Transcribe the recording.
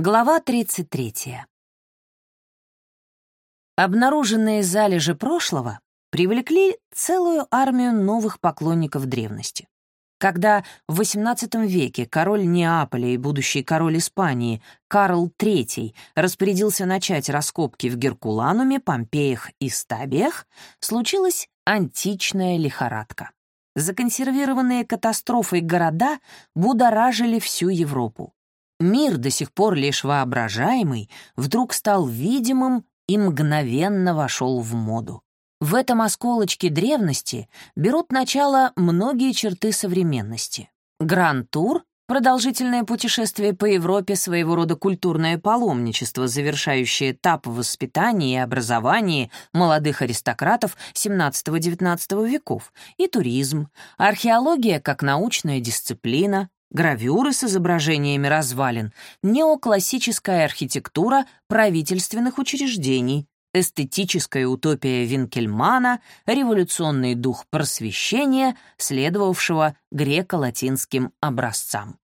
Глава 33. Обнаруженные залежи прошлого привлекли целую армию новых поклонников древности. Когда в XVIII веке король Неаполя и будущий король Испании Карл III распорядился начать раскопки в Геркулануме, Помпеях и Стабиях, случилась античная лихорадка. Законсервированные катастрофой города будоражили всю Европу. Мир, до сих пор лишь воображаемый, вдруг стал видимым и мгновенно вошел в моду. В этом осколочке древности берут начало многие черты современности. Гранд-тур — продолжительное путешествие по Европе, своего рода культурное паломничество, завершающее этап воспитания и образования молодых аристократов XVII-XIX веков, и туризм, археология как научная дисциплина, гравюры с изображениями развалин, неоклассическая архитектура правительственных учреждений, эстетическая утопия Винкельмана, революционный дух просвещения, следовавшего греко-латинским образцам.